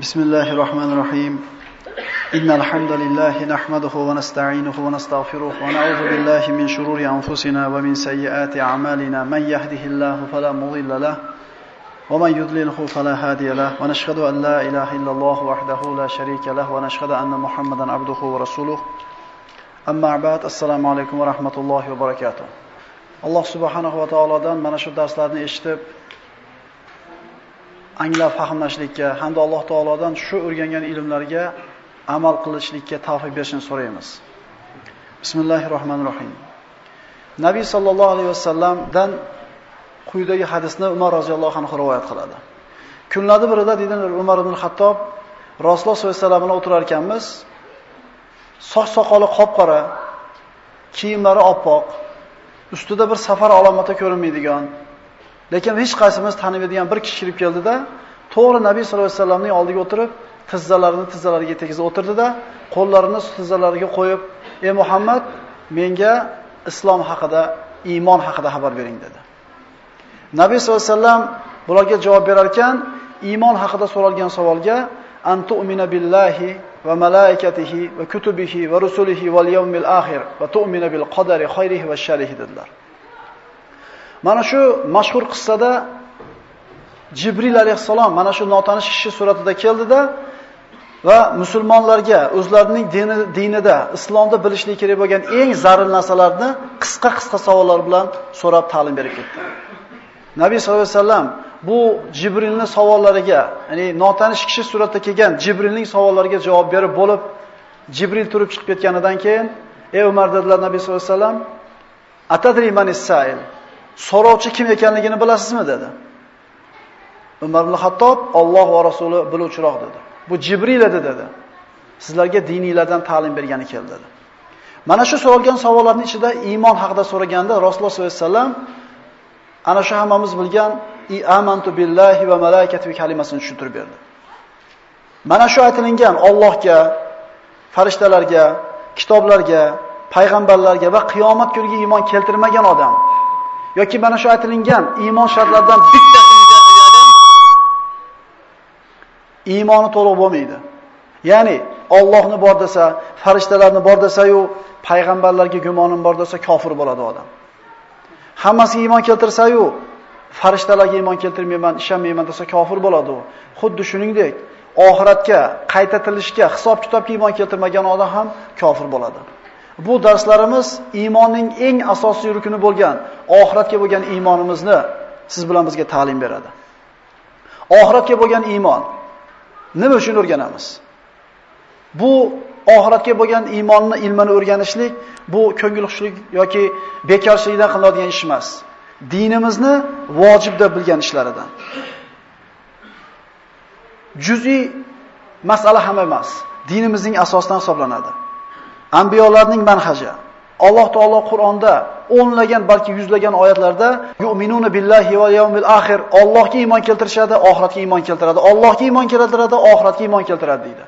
بسم الله الرحمن الرحيم. إن الحمد لله نحمده ونستعينه ونستغفره ونعوذ بالله من شرور أنفسنا ومن سيئات أعمالنا. من يهده الله فلا مضل له ومن يضلله فلا هادي له. ونشهد أن لا إله إلا الله وحده لا شريك له. ونشهد أن محمدا عبده ورسوله. أما بعد السلام عليكم ورحمة الله وبركاته. alloh subhanahu va taolodan mana shu darslarni eshitib anglab fahmlashlikka hamda alloh taolodan shu o'rgangan ilmlarga amal qilishlikka tavfiq berishini so'raymiz. Bismillahir rohmanir rohim nabiy sallallohu alayhi vasallamdan quyidagi hadisni umar roziyallohu anhu rivoyat qiladi. Kunlarning birida deydilar umar ibn Xattob rasululloh sollallohu alayhi vasallam bilan o'tirar ekanmiz soch soqoli qop qora kiyimlari oppoq ustida bir safar alomati ko'rinmaydigan, lekin hech qaysimiz tanimaydigan bir kishi kirib keldida, to'g'ri Nabiy sollallohu alayhi vasallamning oldiga o'tirib, tizzalarini tizzalariga tegizib o'tirdida, qo'llarini tizzalariga qo'yib, "Ey Muhammad, menga islom haqida, iymon haqida xabar bering" dedi. Nabiy sollallohu alayhi vasallam bularga javob berar ekan, iymon haqida so'ralgan savolga antu'mina billahi va malaikatihi va kutubihi va rusulihi val yawmil akhir va tu'mina bil qadari khayrihi va sharrihi dedilar. Mana shu mashhur qissada Jibril alayhissalom mana shu notanish kishi suratida keldida va musulmonlarga o'zlarining dini dinida, islomda bilishlik kerak bo'lgan eng zarur narsalarni qisqa-qisqa savollar bilan so'rab ta'lim berib ketdi. Nabiy sollallohu alayhi vasallam bu Jibrilning savollariga, ya'ni notanish kishi suratda kelgan Jibrilning savollariga javob berib bo'lib, Jibril turib chiqib ketganidan keyin, "Ey Umar" dedilar Nabiy sollallohu alayhi vasallam, "Atadri manis sa'il?" So'rovchi kim ekanligini bilasizmi dedi. Umar ibn Hattob Alloh va Rasuli biluvchiroq dedi. Bu Jibril edi dedi. Sizlarga diniylardan ta'lim bergani keldi dedi. Mana shu so'ralgan savollarning ichida iymon haqida so'raganda Rasululloh sollallohu alayhi vasallam ana shu hammamiz bilgan amantu billahi va malaikatihi kalimasini tushuntirib berdi. Mana shu aytilingan Allohga, farishtalarga, kitoblarga, payg'ambarlarga va qiyomat kuniga iymon keltirmagan odam yoki mana shu aytilingan iymon shartlaridan bittasini qilgan odam iymoni to'liq bo'lmaydi. Ya'ni Allohni bor desa, farishtalarni bor desa-yu, payg'ambarlarga gumonim bor desa kofir bo'ladi odam. Hammasiga iymon keltirsa-yu, farishtalarga iymon keltirmayman, ishonmayman desa kofir bo'ladi u. Xuddi shuningdek, oxiratga, qayta tirilishga, hisob-kitobga iymon keltirmagan odam ham kofir bo'ladi. Bu darslarimiz iymonning eng asosiy rukuni bo'lgan oxiratga bo'lgan iymonimizni siz bilan bizga ta'lim beradi. Oxiratga bo'lgan iymon nima uchun o'rganamiz? Bu oxiratga bo'lgan iymonni ilmini o'rganishlik bu ko'ngil xushlik yoki bekorchilikdan qilinadigan ish emas. Dinimizni vojib deb bilgan ishlaridan. Juz'iy masala ham emas. Dinimizning asosidan hisoblanadi. Anbiyolarning manhaji. Alloh taolo Qur'onda o'nlagan balki yuzlagan oyatlarda yu'minuna billahi va yawmil oxir, Allohga iymon keltirishadi, oxiratga iymon keltiradi. Allohga iymon keltiradi, oxiratga iymon keltiradi deydi.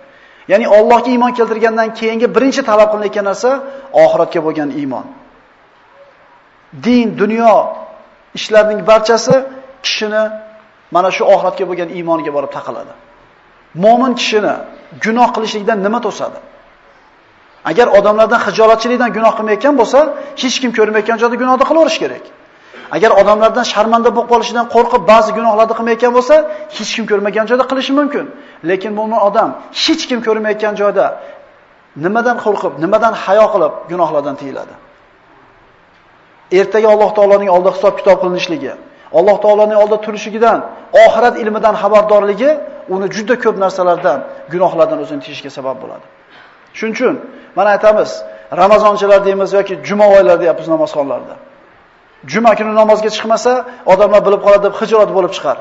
Ya'ni Allohga iymon keltirgandan keyingi birinchi talab qilinayotgan narsa oxiratga bo'lgan iymon. Din, dunyo ishlarning barchasi kishini mana shu oxiratga bo'lgan iymoniga borib taqaladi. Mo'min kishini gunoh qilishlikdan nima to'sadi? Agar odamlardan xijolatchilikdan gunoh qilmayotgan bo'lsa, hech kim ko'rmayotgan joyda gunohni qilaverish kerak. Agar odamlardan sharmanda bo'lib qolishidan qo'rqib ba'zi gunohlarni qilmayotgan bo'lsa, hech kim ko'rmagan joyda qilishi mumkin. Lekin mo'min odam hech kim ko'rmayotgan joyda nimadan qo'rqib, nimadan hayo qilib gunohlardan tiyiladi. Ertaga Alloh taoloning oldida hisob kitob qilinishligi, Alloh taoloning oldida turishigidan, oxirat ilmidan xabardorligi uni juda ko'p narsalardan, gunohlardan o'zini tiyishga sabab bo'ladi. Shuning uchun mana aytamiz, Ramazonchilar deymiz yoki juma oylarida deyapmiz namozxonlarda. Juma kuni namozga chiqmasa, odamlar bilib qoladi deb hijolat bo'lib chiqar.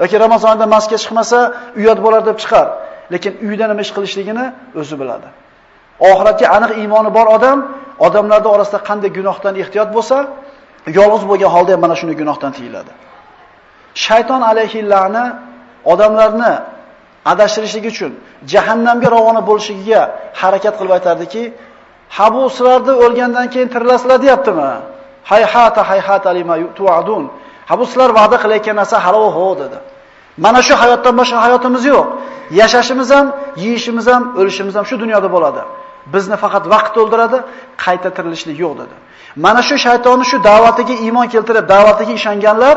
yoki Ramazonda masga chiqmasa, uyat bo'lar deb chiqar. Lekin uyda nima ish qilishligini o'zi biladi. Oxiratga aniq iymoni bor odam odamlarda orasida qanday gunohdan ehtiyot bo'lsa, yolg'iz bo'lgan holda ham mana shuni gunohdan tiyiladi. Shayton alayhi la'na odamlarni adashtirishligi uchun jahannamga ravona bo'lishiga harakat qilib aytardiki, "Ha bu sizlarni o'lgandan keyin tirilasizlar deyaptimi? Hayhata hayhata lima tu'adun." Ha bu sizlar va'da qilayotgan narsa hali ho dedi. Mana shu hayotdan boshqa hayotimiz yo'q. Yashashimiz ham, yeyishimiz ham, o'lishimiz ham shu dunyoda bo'ladi. Bizni faqat vaqt to'ldiradi, qayta tirilishlik yo'q dedi. Mana shu shaytonni shu da'vatiga iymon keltirib, da'vatiga ishonganlar,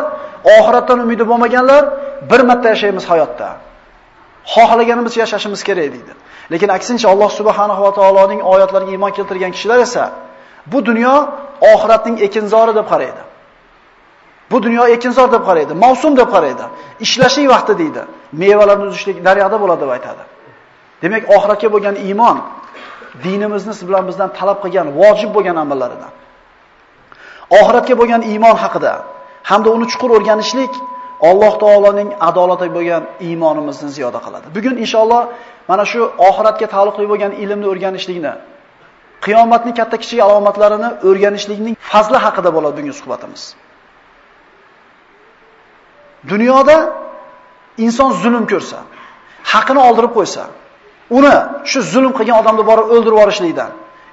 oxiratdan umidi bo'lmaganlar bir marta yashaymiz hayotda. Xohlaganimiz yashashimiz kerak deydi. Lekin aksincha Alloh subhanahu va taoloning oyatlariga iymon keltirgan kishilar esa bu dunyo oxiratning ekinzori deb qaraydi. Bu dunyo ekinzor deb qaraydi, mavsum deb qaraydi. Ishlashlik vaqti deydi. Mevalarni uzishlik daryoda bo'ladi deb aytadi. Demak, oxiratga bo'lgan iymon dinimizni siz bilan bizdan talab qilgan vojib bo'lgan amallaridan. Oxiratga bo'lgan iymon haqida hamda uni chuqur o'rganishlik Alloh taoloning adolatiga bo'lgan iymonimizni ziyoda qiladi. Bugun inshaalloh mana shu oxiratga taalluqli bo'lgan ilmni o'rganishlikni, qiyomatning katta kichik alomatlarini o'rganishlikning fazli haqida bo'ladi bugungi suhbatimiz. Dunyoda inson zulm ko'rsa, haqini oldirib qo'ysa, uni shu zulm qilgan odamni borib o'ldirib yuborishlikdan,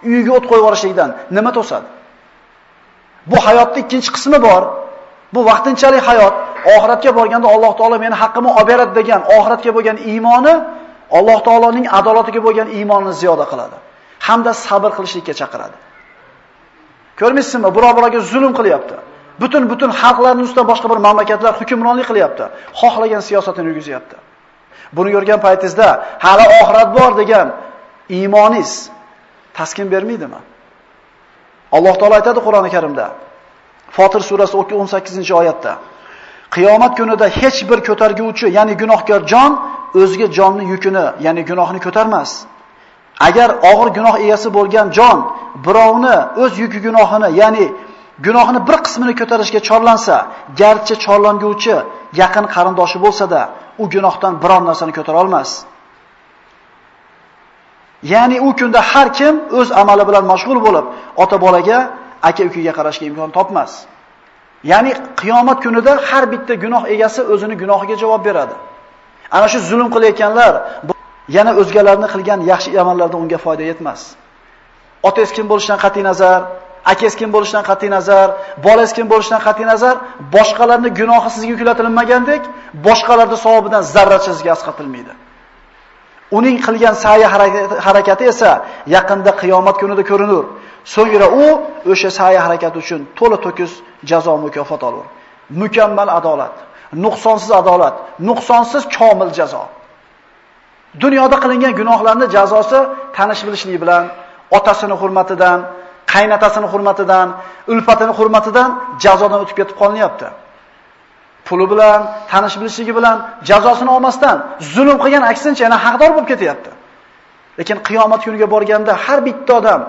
uyiga o't qo'yib yuborishlikdan nima to'sadi? Bu hayotning ikkinchi qismi bor. Bu vaqtinchalik hayot. Oxiratga borganda Alloh taolo meni haqqimni olib beradi degan oxiratga bo'lgan iymoni Alloh taoloning adolatiga bo'lgan iymonini ziyoda qiladi. Hamda sabr qilishlikka chaqiradi. Ko'rmaysizmi? Biroq-biroqga zulm qilyapti. Butun butun xalqlarning ustidan boshqa bir mamlakatlar hukmronlik qilyapti. Xohlagan siyosatini yurgizyapti. Buni ko'rgan paytingizda hali oxirat bor degan iymoningiz taskin bermaydimi? Alloh taolo aytadi Qur'oni Karimda. Fotir surasi 18-oyatda. Qiyomat kunida hech bir ko'targuvchi, ya'ni gunohkor jon o'ziga jonni yukini, ya'ni gunohini ko'tarmas. Agar og'ir gunoh egasi bo'lgan jon birovni o'z yuki gunohini, ya'ni gunohini bir qismini ko'tarishga chorlansa, garchi chorlanguvchi yaqin qarindoshi bo'lsa-da, u gunohdan biror narsani ko'tara olmas. Ya'ni u kunda har kim o'z amali bilan mashg'ul bo'lib, ota-bolaga, aka-ukaga qarashga imkon topmas. Ya'ni qiyomat kunida har bitta gunoh egasi o'zini gunohiga javob beradi. Ana shu zulm qilayotganlar yana o'zgalarni qilgan yaxshi amallardan unga foyda yetmas. Otangiz kim bo'lishidan qat'i nazar, akangiz kim bo'lishidan qat'i nazar, bolangiz kim bo'lishidan qat'i nazar, boshqalarni gunohi sizga yuklatilmagandek, boshqalarning savobidan zarracha sizga asqatilmaydi. Uning qilgan sa'yi harakati esa yaqinda qiyomat kunida ko'rinur. So'ngra u o'sha sa'yi harakati uchun to'la to'kis jazo mukofot olur. Mukammal adolat, nuqsonsiz adolat, nuqsonsiz komil jazo. Dunyoda qilingan gunohlarning jazosi tanish bilishlik bilan, otasini hurmatidan, qaynatasini hurmatidan, ulfatini hurmatidan jazodan o'tib ketib qolinyapti. Puli bilan, tanish bilishligi bilan jazosini olmasdan zulm qilgan aksincha yana haqdor bo'lib ketyapti. Lekin qiyomat kuniga borganda har bitta odam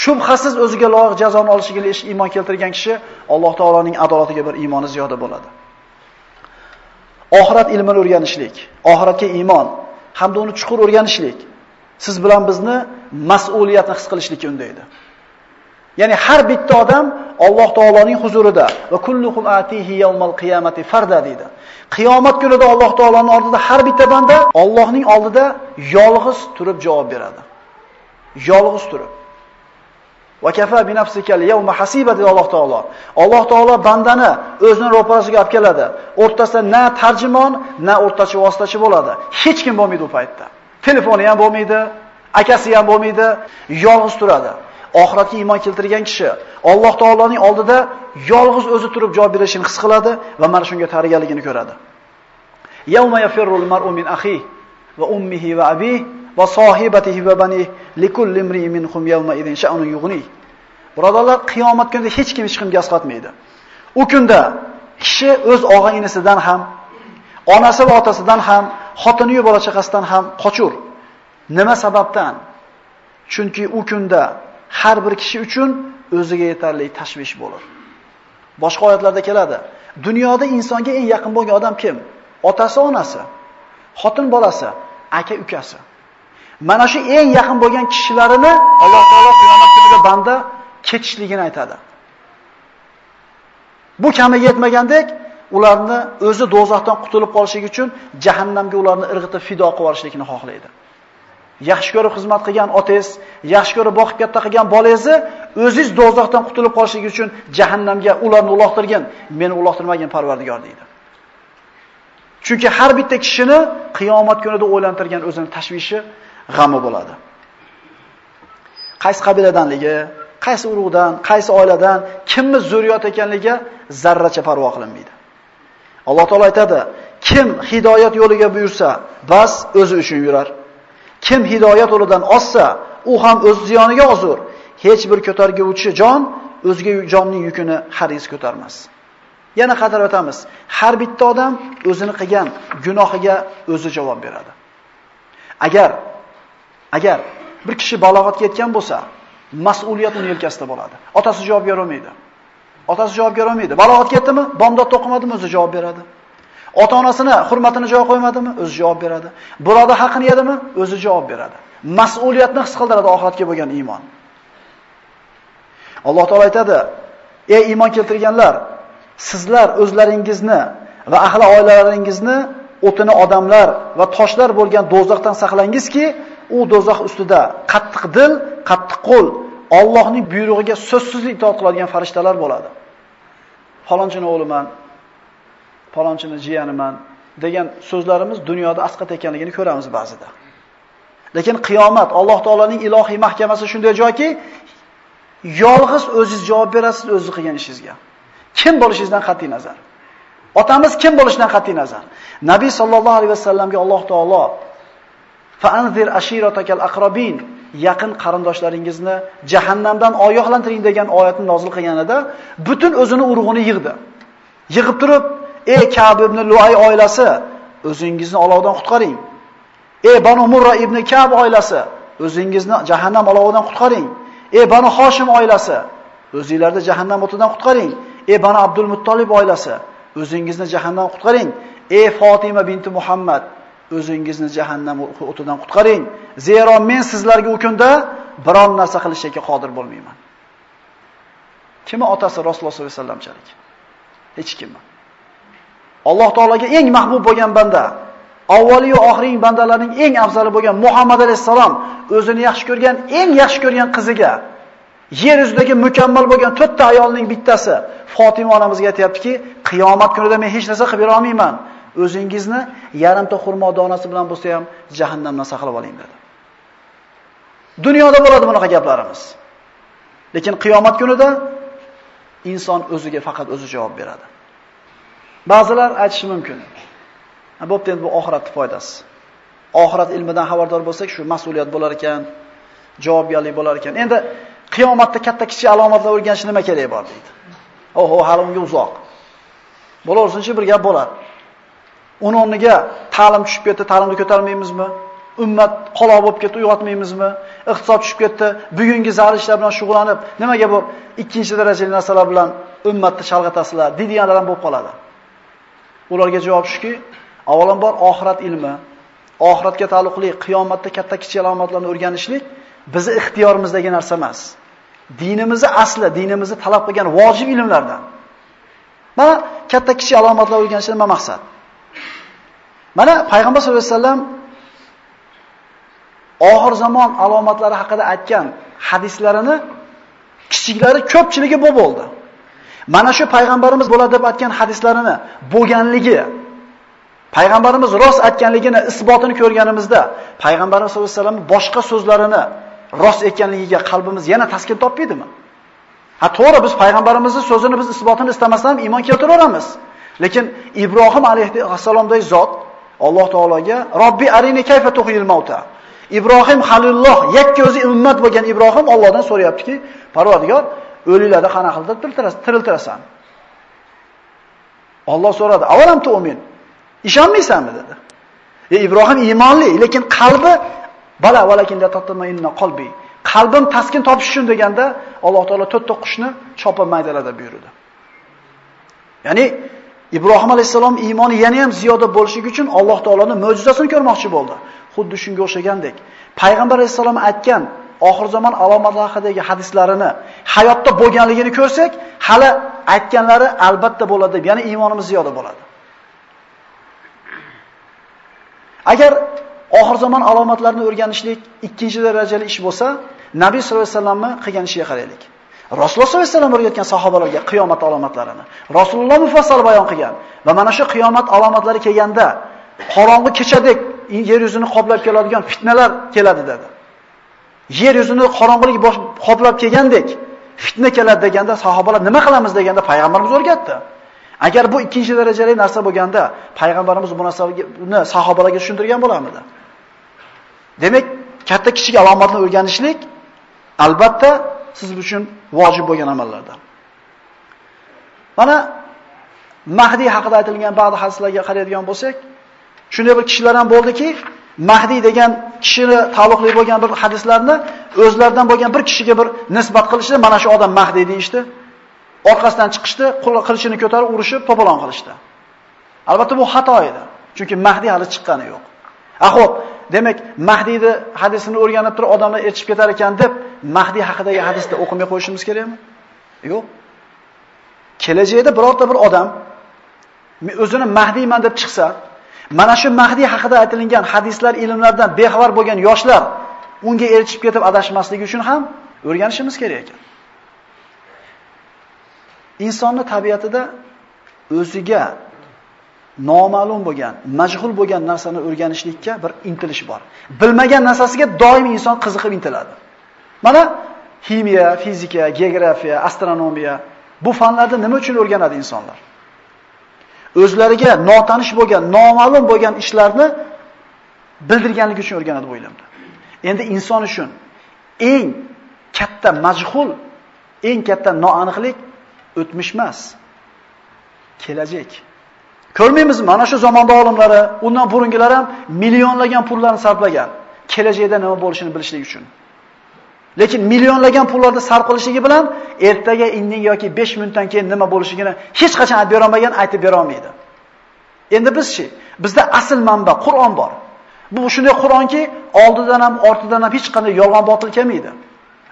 shubhasiz o'ziga loyiq jazoni olishiga iymon keltirgan kishi Alloh taoloning adolatiga bir iymoni ziyoda bo'ladi. Oxirat ilmini o'rganishlik, oxiratga iymon hamda uni chuqur o'rganishlik siz bilan bizni mas'uliyatni his qilishlikka undaydi. Ya'ni har bitta odam Alloh taoloning huzurida va kulluhum atihi yawmal qiyamati farda deydi. Qiyomat kunida Alloh taoloning oldida har bitta banda Allohning oldida yolg'iz turib javob beradi. Yolg'iz turib. Va kafa bi nafsika yawma hasiba deydi Alloh taolo. Alloh taolo bandani o'zining ro'parasiga olib keladi. O'rtasida na tarjimon, na o'rtachi vositachi bo'ladi. Hech kim bo'lmaydi u paytda. Telefoni ham bo'lmaydi, akasi ham bo'lmaydi, yolg'iz turadi. oxiratga iymon keltirgan kishi Alloh taoloning oldida yolg'iz o'zi turib javob berishini his qiladi va mana shunga tayyorgarligini ko'radi. Yawma yafirrul mar'u min akhi va ummihi va abihi va sohibatihi va bani likulli imri'in minhum yawma idin sha'nun yughni. Birodarlar, qiyomat kunida hech kim hech kimga asqatmaydi. U kunda kishi o'z og'a-inisidan ham, onasi va otasidan ham, xotini va bola chaqasidan ham qochur. Nima sababdan? Chunki u kunda har bir kishi uchun o'ziga yetarli tashvish bo'lar. Boshqa oyatlarda keladi. Dunyoda insonga eng yaqin bo'lgan odam kim? Otasi, onasi, xotin bolasi, aka, ukasi. Mana shu eng yaqin bo'lgan kishilarini Alloh taolo qiyomat kunida banda ketishligini aytadi. Bu kami yetmagandek, ularni o'zi dozoqdan qutulib qolishligi uchun jahannamga ularni irg'itib fido qilib yuborishlikni xohlaydi. yaxshi ko'rib xizmat qilgan otangiz, yaxshi ko'rib boqib katta qilgan bolangizni o'zingiz dozoqdan qutulib qolishingiz uchun jahannamga ularni uloqtirgan, meni uloqtirmagan Parvardigor deydi. Chunki har bitta kishini qiyomat kunida o'ylantirgan o'zini tashvishi, g'ami bo'ladi. Qaysi qabiladanligi, qaysi urug'dan, qaysi oiladan, kimni zurriyot ekanligiga zarracha parvo qilinmaydi. Alloh taolo aytadi: "Kim hidoyat yo'liga buyursa, bas o'zi uchun yurar. Kim hidoyat yo'lidan ozsa, u ham o'z ziyoniga ozur. Hech bir ko'targuvchi jon o'zga jonning yukini hariz ko'tarmas." Yana qatar o'tamiz. Har bitta odam o'zini qilgan gunohiga o'zi javob beradi. Agar agar bir kishi balog'atga yetgan bo'lsa, mas'uliyat uni yelkasida bo'ladi. Otasi javob bera olmaydi. Otasi javob bera olmaydi. Balog'atga yetdimi? Bomdod to'qimadimi? O'zi javob beradi. Ota-onasini hurmatini joy qo'ymadimi? O'zi javob beradi. Birodar haqini yedimi? O'zi javob beradi. Mas'uliyatni his qildiradi oxiratga bo'lgan iymon. Alloh taolay aytadi: "Ey iymon keltirganlar, sizlar o'zlaringizni va ahli oilalaringizni o'tini odamlar va toshlar bo'lgan do'zaxdan saqlangizki, u do'zax ustida qattiq dil, qattiq qo'l, Allohning buyrug'iga so'zsiz itoat qiladigan farishtalar bo'ladi. Falonchini o'g'liman, falonchini jiyaniman degan so'zlarimiz dunyoda asqat ekanligini ko'ramiz ba'zida. Lekin qiyomat Alloh taolaning ilohiy mahkamasi shunday joyki, yolg'iz o'zingiz javob berasiz o'zingiz qilgan ishingizga. Kim bo'lishingizdan qat'i nazar. Otamiz kim bo'lishidan qat'i nazar. Nabiy sallallohu alayhi vasallamga Alloh taolo Fa'anzir ashiratakal aqrabin yaqin qarindoshlaringizni jahannamdan oyoqlantiring degan oyatni nozil qilganida butun o'zini urug'ini yig'di. Yig'ib turib, ey Ka'b ibn Luay oilasi, o'zingizni olovdan qutqaring. Ey Banu Murra ibn Ka'b oilasi, o'zingizni jahannam olovidan qutqaring. Ey Banu Hoshim oilasi, o'zingizlarni jahannam o'tidan qutqaring. Ey Banu Abdul Muttolib oilasi, o'zingizni jahannam qutqaring. Ey Fatima binti Muhammad, o'zingizni jahannam o'tidan qutqaring. Zero men sizlarga u kunda biron narsa qilishga qodir bo'lmayman. Kimi otasi Rasululloh sollallohu alayhi vasallamchalik? Hech kim. Alloh taolaga eng mahbub bo'lgan banda, avvali va oxirgi bandalarning eng afzali bo'lgan Muhammad alayhisalom o'zini yaxshi ko'rgan, eng yaxshi ko'rgan qiziga yer yuzidagi mukammal bo'lgan to'rtta ayolning bittasi Fatima onamizga aytayaptiki, qiyomat kunida men hech narsa qilib bera olmayman. O'zingizni yarimta xurmo donasi bilan bo'lsa ham jahannamdan saqlab oling dedi. Dunyoda bo'ladi bunaqa gaplarimiz. Lekin qiyomat kunida inson o'ziga faqat o'zi javob beradi. Ba'zilar aytishi mumkin. Bo'pti endi bu oxiratni foydasi. Oxirat ilmidan xabardor bo'lsak, shu mas'uliyat bo'lar ekan, javobgarlik bo'lar ekan. Endi qiyomatda katta kichik alomatlar o'rganish nima kerak bor deydi. Oho, hali unga uzoq. Bo'laversinchi bir gap bo'ladi. Uni o'rniga ta'lim tushib ketdi, ta'limni ko'tarmaymizmi? Ummat qoloq bo'lib ketdi, uyg'otmaymizmi? Iqtisod tushib ketdi, bugungi zarur ishlar bilan shug'ullanib, nimaga bu ikkinchi darajali narsalar bilan ummatni chalg'atasizlar, deydiganlar ham bo'lib qoladi. Ularga javob shuki, avvalambor oxirat ilmi, oxiratga taalluqli qiyomatda katta kichik alomatlarni o'rganishlik bizi ixtiyorimizdagi narsa emas. Dinimizni asli, dinimizni talab qilgan vojib ilmlardan. Mana katta kichik alomatlar o'rganishdan nima maqsad? Mana payg'ambar sollallohu alayhi vasallam oxir zamon alomatlari haqida aytgan hadislarini kichiklari ko'pchiligi bu bo'ldi. Mana shu payg'ambarimiz bo'ladi deb aytgan hadislarini bo'lganligi payg'ambarimiz rost aytganligini isbotini ko'rganimizda payg'ambarimiz sollallohu alayhi vasallam boshqa so'zlarini rost ekanligiga qalbimiz yana taskin topmaydimi? Ha to'g'ri biz payg'ambarimizning so'zini biz isbotini istamasdan iymon keltiraveramiz. Lekin Ibrohim alayhissalomdagi zot Alloh taologa Robbi arini kayfa tuhil mauta. Ibrohim Halilloh yakka o'zi ummat bo'lgan Ibrohim Allohdan so'rayaptiki, Parvardigor, o'liklarni qanaqa qilib tiriltirasan? Alloh so'radi, "Avalam tu'min?" Ishonmaysanmi dedi. E Ibrohim iymonli, lekin qalbi bala valakinda tatmainna qalbi. Qalbim taskin topish uchun deganda Alloh taolo to'rtta qushni chopib maydalada buyurdi. Ya'ni Ibrohim alayhisalom iymoni yana ham ziyoda bo'lishi uchun Alloh taoloning mo'jizasini ko'rmoqchi bo'ldi. Xuddi shunga o'xshagandek, payg'ambar alayhisalom aytgan oxir zamon alomatlari haqidagi hadislarini hayotda bo'lganligini ko'rsak, hali aytganlari albatta bo'ladi deb, ya'ni iymonimiz ziyoda bo'ladi. Agar oxir zamon alomatlarini o'rganishlik ikkinchi darajali ish bo'lsa, Nabiy sollallohu alayhi vasallamni qilgan ishiga qaraylik. Rasululloh sollallohu alayhi vasallam o'rgatgan sahobalarga qiyomat alomatlarini. Rasululloh mufassal bayon qilgan va mana shu qiyomat alomatlari kelganda qorong'i kechadek yer yuzini qoplab keladigan fitnalar keladi dedi. Yer yuzini qorong'ilik qoplab kelgandek fitna keladi deganda sahobalar nima qilamiz deganda payg'ambarimiz o'rgatdi. Agar bu ikkinchi darajali narsa bo'lganda payg'ambarimiz bu narsani sahobalarga tushuntirgan bo'larmidi? Demak, katta kichik alomatni o'rganishlik albatta siz uchun vojib bo'lgan amallardan. Mana Mahdi haqida aytilgan ba'zi hadislarga qaraydigan bo'lsak, shunday bir kishilar ham bo'ldiki, Mahdi degan kishini taalluqli bo'lgan bir hadislarni o'zlaridan bo'lgan bir kishiga bir nisbat qilishdi, mana shu odam Mahdi deyishdi. Orqasidan chiqishdi, qilichini ko'tarib urishib, to'polon qilishdi. Albatta bu xato edi. Chunki Mahdi hali chiqqani yo'q. Axop, xo'p, demak Mahdiyni hadisini o'rganib turib odamlar erishib ketar ekan deb Mahdi haqidagi hadisni o'qimay qo'yishimiz kerakmi? Yo'q. Kelajakda birorta bir odam o'zini Mahdiyman deb chiqsa, mana shu Mahdi haqida aytilgan hadislar, ilmlardan bexabar bo'lgan yoshlar unga erishib ketib adashmasligi uchun ham o'rganishimiz kerak ekan. Insonning tabiatida o'ziga noma'lum bo'lgan, majhul bo'lgan narsani o'rganishlikka bir intilish bor. Bilmagan narsasiga doim inson qiziqib intiladi. Mana ximiya, fizika, geografiya, astronomiya bu fanlarni nima uchun o'rganadi insonlar? O'zlariga notanish bo'lgan, noma'lum bo'lgan ishlarni bildirganligi uchun o'rganadi bu ilmni. Endi inson uchun eng katta majhul, eng katta noaniqlik o'tmish emas, kelajak. Ko'rmaymizmi? Mana shu zamonda olimlari, undan burungilar ham millionlagan pullarni sarflagan kelajakda nima bo'lishini bilishlik uchun. Lekin millionlagan pullarni sarf qilishligi bilan ertaga indin yoki 5 minutdan keyin nima bo'lishligini hech qachon aytib bera olmagan, aytib bera olmaydi. Endi bizchi? Bizda asl manba Qur'on bor. Bu shunday Qur'onki, oldidan ham, ortidan ham hech qanday yolg'on botil kelmaydi.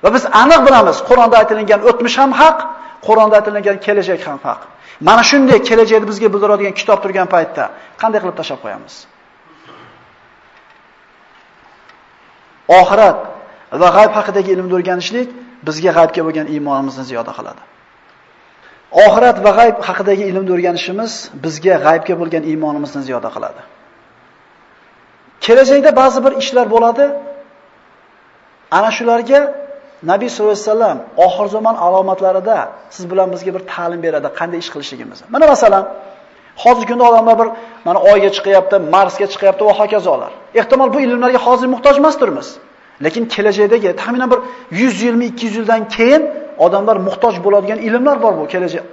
Va biz aniq bilamiz, Qur'onda aytilgan o'tmish ham haq, Qur'onda aytilgan kelajak ham haq. Mana shunday kelajakni bizga bildiradigan kitob turgan paytda qanday qilib tashab qo'yamiz? Oxirat va g'ayb haqidagi ilmni o'rganishlik bizga g'aybga bo'lgan iymonimizni ziyoda qiladi. Oxirat va g'ayb haqidagi ilmni o'rganishimiz bizga g'aybga bo'lgan iymonimizni ziyoda qiladi. Kelajakda ba'zi bir ishlar bo'ladi. Ana shularga Nabiy sollallohu alayhi vasallam oxir zamon alomatlarida siz bilan bizga bir ta'lim beradi, qanday ish qilishligimizni. Mana masalan, hozirgi kunda odamlar bir mana oyga chiqyapti, Marsga chiqyapti va hokazolar. Ehtimol bu ilmlarga hozir muhtoj emasdirmiz. Lekin kelajakdagi taxminan bir 120 200 yildan keyin odamlar muhtoj bo'ladigan ilmlar bor bu kelajak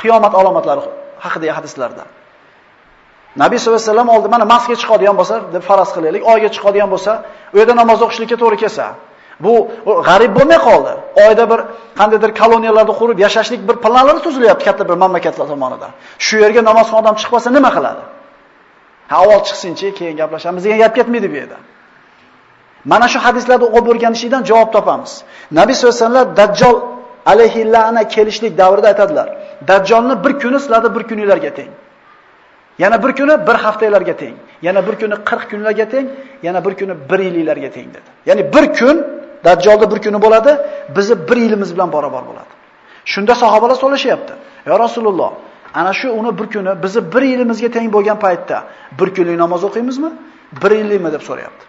qiyomat alomatlari haqidagi hadislarda. Nabiy sollallohu alayhi vasallam oldi mana Marsga chiqadigan bo'lsa, deb faraz qilaylik, oyga chiqadigan bo'lsa, u yerda namoz o'qishlikka to'g'ri kelsa, Bu g'arib bo'lmay qoldi. Oyda bir qandaydir koloniyalarda qurib yashashlik bir planlari tuzilyapti katta bir mamlakatlar tomonidan. Shu yerga namozxon odam chiqmasa nima qiladi? Ha, avval chiqsinchi, keyin gaplashamiz degan gap ketmaydi bu yerda. Mana shu hadislarni o'qib o'rganishdan javob topamiz. Nabiy sollallohu alayhi vasallam Dajjal alayhi la'na kelishlik davrida aytadilar. Dajjolni bir kuni sizlarda bir kuningizlarga teng. Yana bir kuni bir haftalarga teng. Yana bir kuni 40 kunlarga teng, yana bir kuni 1 yillarga teng dedi. Ya'ni bir kun Dajjolda bir kuni bo'ladi, bizni bir yilimiz bilan barobar bo'ladi. Shunda sahobalar so'rashyapti. "Ya Rasululloh, ana shu uni bir kuni bizni bir yilimizga teng bo'lgan paytda bir kunlik namoz o'qiymizmi? Bir yillikmi?" deb so'rayapti.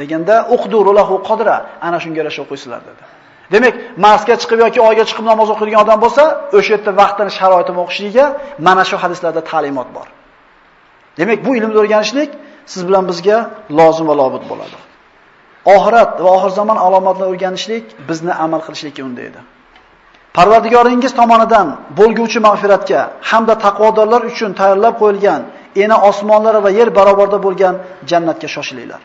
Deganda uqduru lahu qadra, ana shunga yarasha o'qiysizlar dedi. Demak, Marsga chiqib yoki Oyga chiqib namoz o'qiydigan odam bo'lsa, o'sha yerda vaqtini, sharoitini o'qishligiga mana shu hadislarda ta'limot bor. Demak, bu ilmni o'rganishlik siz bilan bizga lozim va lobud bo'ladi. Oxirat va oxir zamon alomatlarini o'rganishlik bizni amal qilishlikka undaydi. Parvardigoringiz tomonidan bo'lguvchi mag'firatga hamda taqvodorlar uchun tayyorlab qo'yilgan ena osmonlar va yer barobarda bo'lgan jannatga shoshilinglar.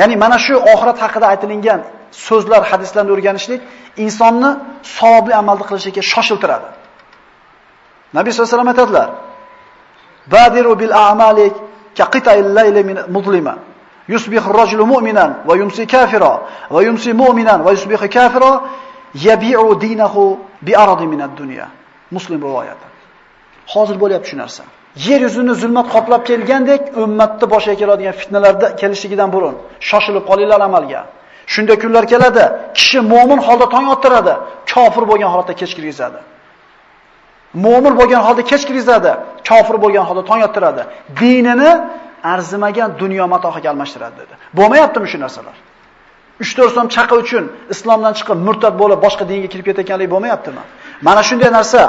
Ya'ni mana shu oxirat haqida aytilgan so'zlar, hadislarni o'rganishlik insonni savobli amalni qilishga shoshiltiradi. Nabiy sollallohu alayhi vasallam aytadilar: "Badiru bil a'malik ka qita'il layli min mudlima." Yusbihu ar-rajulu mu'minan va yumsi kafira va yumsi mu'minan va yusbihu kafira yabi'u dinahu bi aradi min ad-dunya. Muslim rivoyati. Hozir bo'lyapti shu narsa. Yer yuzini zulmat qoplab kelgandek ummatni boshiga keladigan fitnalarda kelishligidan burun shoshilib qolinglar amalga. Shunda kunlar keladi, kishi mu'min holda tong ottiradi, kofir bo'lgan holatda kech kirgizadi. Mu'min bo'lgan holda kech kirgizadi, kofir bo'lgan holda tong ottiradi. Dinini arzimagan dunyo matohiga almashtiradi dedi. Bo'lmayaptimi shu narsalar? 3-4 so'm chaqa uchun islomdan chiqib murtad bo'lib boshqa dinga kirib ketayotganlik bo'lmayaptimi? Mana shunday narsa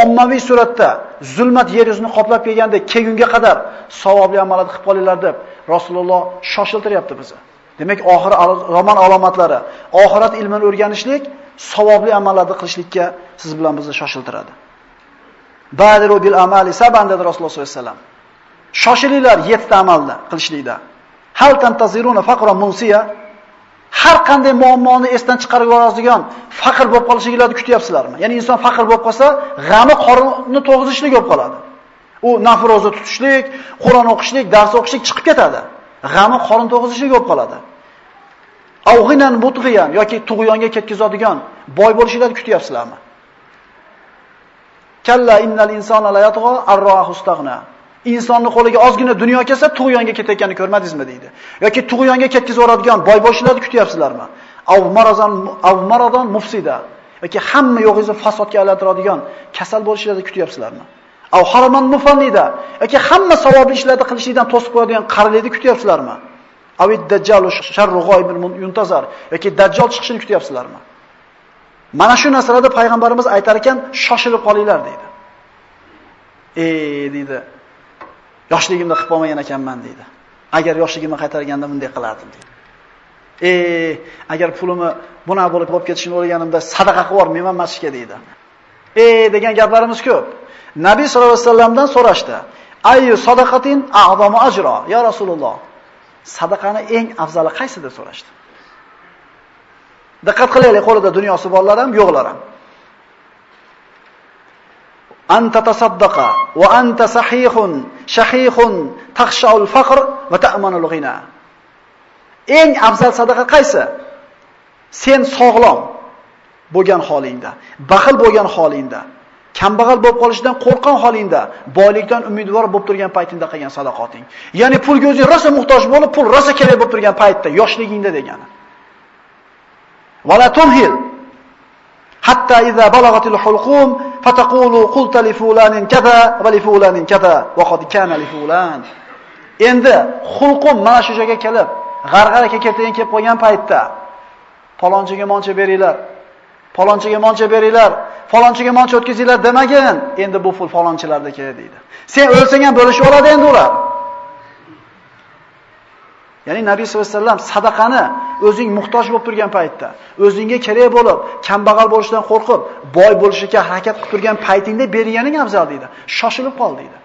ommaviy suratda zulmat yer yuzini qoplab kelganda kelgunga qadar savobli amallarni qilib qolinglar deb Rasululloh shoshiltiryapti bizni. Demak, oxir zamon alomatlari, oxirat ilmini o'rganishlik savobli amallarni qilishlikka siz bilan bizni shoshiltiradi. Badiru bil amali saban dedi Rasululloh sollallohu alayhi vasallam. Shoshilinglar 7 ta amalni qilishlikda. Hal tantaziruna faqra munsiya har qanday muammoni esdan chiqarib yuboradigan faqir bo'lib qolishinglarni kutyapsizlarmi? Ya'ni inson faqir bo'lib qolsa, g'ami qorinni to'g'izishlik bo'lib qoladi. U nafroza tutishlik, Qur'on o'qishlik, dars o'qishlik chiqib ketadi. G'ami qorin to'g'izishlik bo'lib qoladi. Avg'inan mutg'iyan yoki tug'yonga ketkazadigan boy bo'lishinglarni kutyapsizlarmi? Kalla innal insona la yatgha arrahu istaghna. Insonni qo'liga ozgina dunyo kelsa tug'yonga ketayotganini ko'rmadingizmi deydi. yoki tug'yonga ketkazib yuboradigan boy boshlarni kutyapsizlarmi? Av marazan av mufsida yoki hamma yo'g'ingizni fasodga aylantiradigan kasal bo'lishlarni kutyapsizlarmi? Av haraman mufannida yoki hamma savobli ishlarni qilishlikdan to'sib qo'yadigan qarilikni kutyapsizlarmi? Avid dajjal sharru g'oybin yuntazar yoki dajjal chiqishini kutyapsizlarmi? Mana shu narsalarda payg'ambarimiz aytar ekan, shoshilib qolinglar deydi. E deydi. Yoshligimda qilib olmagan ekanman deydi. Agar yoshligimni qaytarganda bunday qilardim deydi. E, agar pulimni buna bo'lib olib ketishini o'rganimda sadaqa qilib yubormayman masjidga deydi. E degan gaplarimiz ko'p. Nabiy sollallohu alayhi vasallamdan so'rashdi. Ayyu sadaqatin a'zamu ajro, ya Rasululloh. Sadaqani eng afzali qaysi deb so'rashdi. Diqqat qilaylik, qo'lida dunyosi borlar ham, yo'qlar ham. Anta tasaddaqa va anta sahihun shahihun takhsha'ul faqr va ta'manul ghina. Eng afzal sadaqa qaysi? Sen sog'lom bo'lgan holingda, baxil bo'lgan holingda, kambag'al bo'lib qolishdan qo'rqgan holingda, boylikdan umidvor bo'lib turgan paytingda qilgan sadaqoting. Ya'ni pulga o'zing rosa muhtoj bo'lib, pul rosa kerak bo'lib turgan paytda, yoshligingda degani. Wala tumhil hatta idza balagatil hulqum fataqulu qulta li fulanin kaza va li fulanin kaza va qad kana li fulan. Endi xulqum mana shu joyga kelib, g'arg'ara kekatayin kelib qolgan paytda palonchiga moncha beringlar. Palonchiga moncha beringlar. Falonchiga moncha o'tkazinglar demagin. Endi bu pul falonchilarda deydi. Sen o'lsang ham bo'lishib oladi endi ular. Ya'ni Nabiy sollallohu alayhi vasallam sadaqani o'zing muhtoj bo'lib turgan paytda, o'zingga kerak bo'lib, kambag'al bo'lishdan qo'rqib, boy bo'lishga harakat qilib turgan paytingda berganing afzal deydi. Shoshilib qol deydi.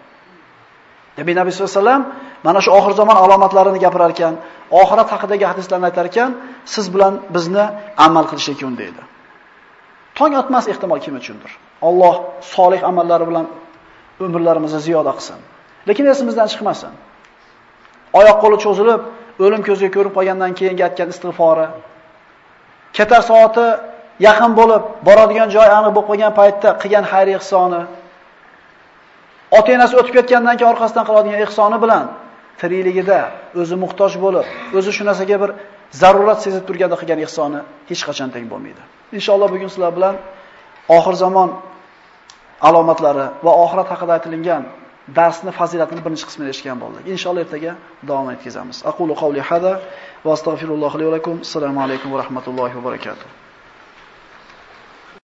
Nabiy Nabiy sollallohu alayhi vasallam mana shu oxir zamon alomatlarini gapirar ekan, oxirat haqidagi hadislarni aytar ekan, siz bilan bizni amal qilishga undaydi. Tong otmas ehtimol kim uchundir. Alloh solih amallari bilan umrlarimizni ziyoda qilsin. Lekin esimizdan chiqmasin. Oyoq qo'li cho'zilib, o'lim ko'ziga ko'rib qolgandan keyingi aytgan istig'fori, ketar soati yaqin bo'lib, boradigan joy aniq bo'lib qolgan paytda qilgan xayr ihsoni, ota-onasi o'tib ketgandan keyin orqasidan qiladigan ihsoni bilan tirikligida o'zi muhtoj bo'lib, o'zi shu narsaga bir zarurat sezib turganda qilgan ihsoni hech qachon teng bo'lmaydi. Inshaalloh bugun sizlar bilan oxir zamon alomatlari va oxirat haqida aytilgan darsni fazilatini birinchi qismini eshitgan bo'ldik. Inshaalloh ertaga davom etkazamiz. Aqulu qawli hada va astagfirullohi va lakum. Assalomu alaykum va rahmatullohi va barakatuh.